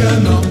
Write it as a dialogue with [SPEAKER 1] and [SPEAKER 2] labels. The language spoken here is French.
[SPEAKER 1] Shalom.